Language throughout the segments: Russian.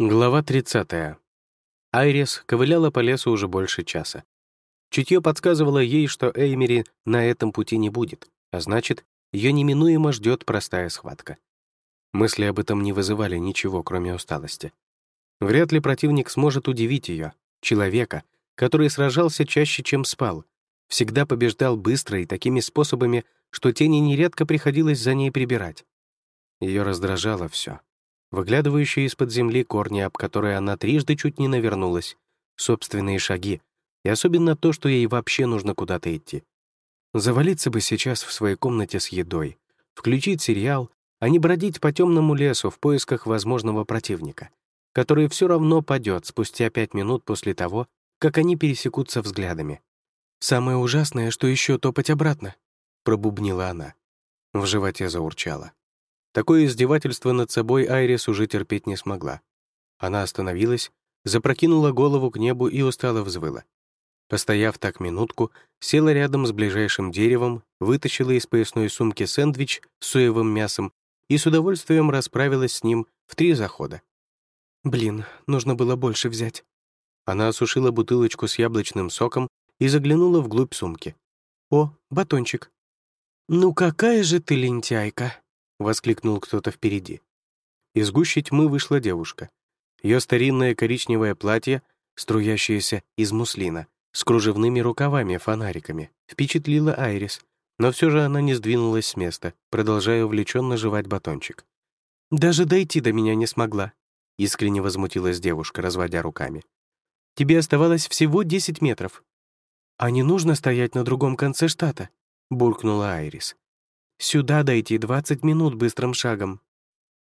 Глава 30. Айрис ковыляла по лесу уже больше часа. Чутье подсказывало ей, что Эймери на этом пути не будет, а значит, ее неминуемо ждет простая схватка. Мысли об этом не вызывали ничего, кроме усталости. Вряд ли противник сможет удивить ее, человека, который сражался чаще, чем спал, всегда побеждал быстро и такими способами, что тени нередко приходилось за ней прибирать. Ее раздражало все выглядывающие из-под земли корни, об которые она трижды чуть не навернулась, собственные шаги, и особенно то, что ей вообще нужно куда-то идти. Завалиться бы сейчас в своей комнате с едой, включить сериал, а не бродить по темному лесу в поисках возможного противника, который все равно падет спустя пять минут после того, как они пересекутся взглядами. «Самое ужасное, что еще топать обратно», — пробубнила она. В животе заурчало. Такое издевательство над собой Айрис уже терпеть не смогла. Она остановилась, запрокинула голову к небу и устало взвыла. Постояв так минутку, села рядом с ближайшим деревом, вытащила из поясной сумки сэндвич с соевым мясом и с удовольствием расправилась с ним в три захода. «Блин, нужно было больше взять». Она осушила бутылочку с яблочным соком и заглянула вглубь сумки. «О, батончик». «Ну какая же ты лентяйка!» — воскликнул кто-то впереди. Из гущей тьмы вышла девушка. Ее старинное коричневое платье, струящееся из муслина, с кружевными рукавами-фонариками, впечатлило Айрис, но все же она не сдвинулась с места, продолжая увлеченно жевать батончик. «Даже дойти до меня не смогла», — искренне возмутилась девушка, разводя руками. «Тебе оставалось всего 10 метров». «А не нужно стоять на другом конце штата», — буркнула Айрис. Сюда дойти 20 минут быстрым шагом.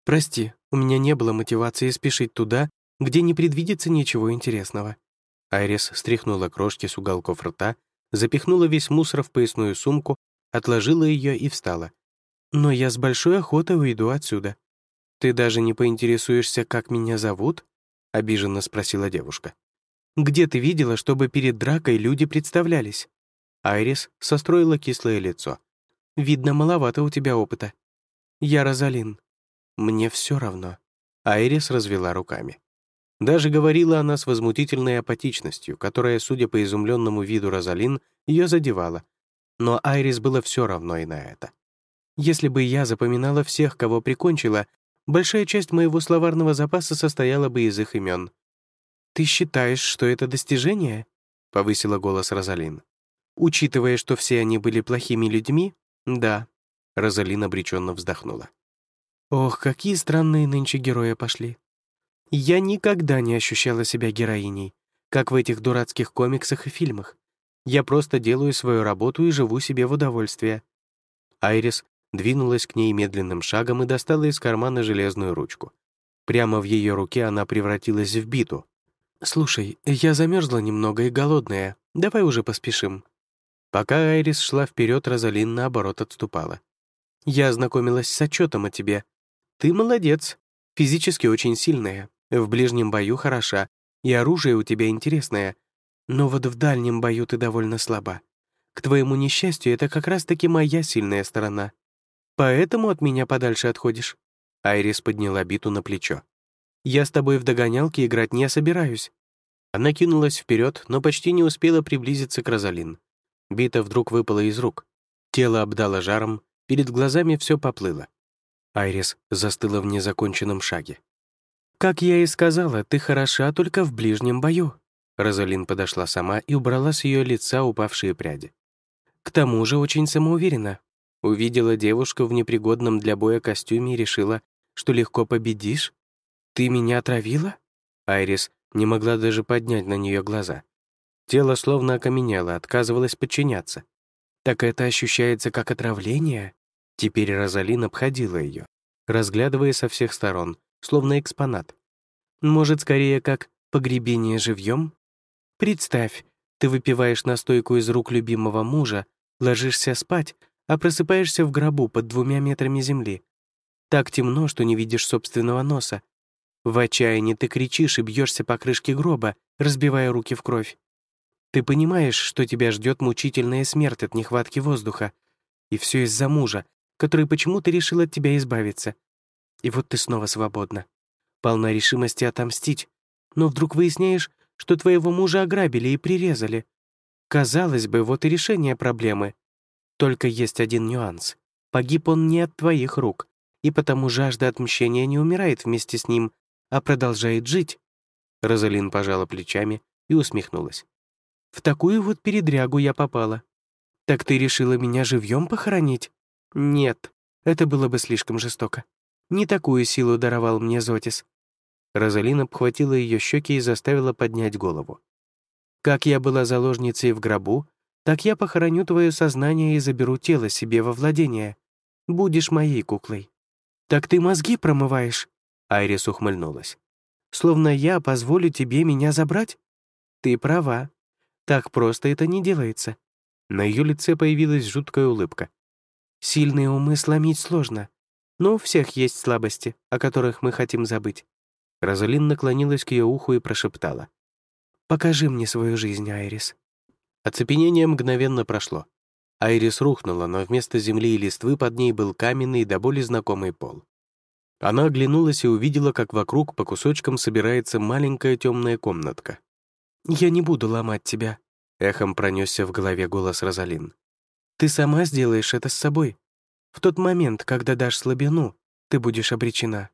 Прости, у меня не было мотивации спешить туда, где не предвидится ничего интересного». Айрис стряхнула крошки с уголков рта, запихнула весь мусор в поясную сумку, отложила ее и встала. «Но я с большой охотой уйду отсюда. Ты даже не поинтересуешься, как меня зовут?» — обиженно спросила девушка. «Где ты видела, чтобы перед дракой люди представлялись?» Айрис состроила кислое лицо. Видно, маловато у тебя опыта. Я Розалин. Мне все равно. Айрис развела руками. Даже говорила она с возмутительной апатичностью, которая, судя по изумленному виду Розалин, ее задевала. Но Айрис было все равно и на это. Если бы я запоминала всех, кого прикончила, большая часть моего словарного запаса состояла бы из их имен. «Ты считаешь, что это достижение?» — повысила голос Розалин. «Учитывая, что все они были плохими людьми, «Да», — Розалин обреченно вздохнула. «Ох, какие странные нынче герои пошли. Я никогда не ощущала себя героиней, как в этих дурацких комиксах и фильмах. Я просто делаю свою работу и живу себе в удовольствие». Айрис двинулась к ней медленным шагом и достала из кармана железную ручку. Прямо в ее руке она превратилась в биту. «Слушай, я замерзла немного и голодная. Давай уже поспешим». Пока Айрис шла вперед, Розалин, наоборот, отступала. «Я ознакомилась с отчетом о тебе. Ты молодец. Физически очень сильная. В ближнем бою хороша. И оружие у тебя интересное. Но вот в дальнем бою ты довольно слаба. К твоему несчастью, это как раз-таки моя сильная сторона. Поэтому от меня подальше отходишь». Айрис подняла биту на плечо. «Я с тобой в догонялки играть не собираюсь». Она кинулась вперед, но почти не успела приблизиться к Розалин. Бита вдруг выпала из рук. Тело обдало жаром, перед глазами все поплыло. Айрис застыла в незаконченном шаге. «Как я и сказала, ты хороша только в ближнем бою». Розалин подошла сама и убрала с ее лица упавшие пряди. «К тому же очень самоуверена. Увидела девушку в непригодном для боя костюме и решила, что легко победишь? Ты меня отравила?» Айрис не могла даже поднять на нее глаза. Тело словно окаменело, отказывалось подчиняться. Так это ощущается как отравление? Теперь Розалин обходила ее, разглядывая со всех сторон, словно экспонат. Может, скорее как погребение живьем? Представь, ты выпиваешь настойку из рук любимого мужа, ложишься спать, а просыпаешься в гробу под двумя метрами земли. Так темно, что не видишь собственного носа. В отчаянии ты кричишь и бьешься по крышке гроба, разбивая руки в кровь. Ты понимаешь, что тебя ждет мучительная смерть от нехватки воздуха. И все из-за мужа, который почему-то решил от тебя избавиться. И вот ты снова свободна. полна решимости отомстить, но вдруг выясняешь, что твоего мужа ограбили и прирезали. Казалось бы, вот и решение проблемы. Только есть один нюанс. Погиб он не от твоих рук, и потому жажда отмщения не умирает вместе с ним, а продолжает жить. Розалин пожала плечами и усмехнулась. В такую вот передрягу я попала. Так ты решила меня живьем похоронить? Нет, это было бы слишком жестоко. Не такую силу даровал мне Зотис. Розалин обхватила ее щеки и заставила поднять голову. Как я была заложницей в гробу, так я похороню твое сознание и заберу тело себе во владение. Будешь моей куклой. Так ты мозги промываешь?» Айрис ухмыльнулась. «Словно я позволю тебе меня забрать? Ты права. Так просто это не делается». На ее лице появилась жуткая улыбка. «Сильные умы сломить сложно, но у всех есть слабости, о которых мы хотим забыть». Розалин наклонилась к ее уху и прошептала. «Покажи мне свою жизнь, Айрис». Оцепенение мгновенно прошло. Айрис рухнула, но вместо земли и листвы под ней был каменный до боли знакомый пол. Она оглянулась и увидела, как вокруг по кусочкам собирается маленькая темная комнатка. «Я не буду ломать тебя», — эхом пронесся в голове голос Розалин. «Ты сама сделаешь это с собой. В тот момент, когда дашь слабину, ты будешь обречена».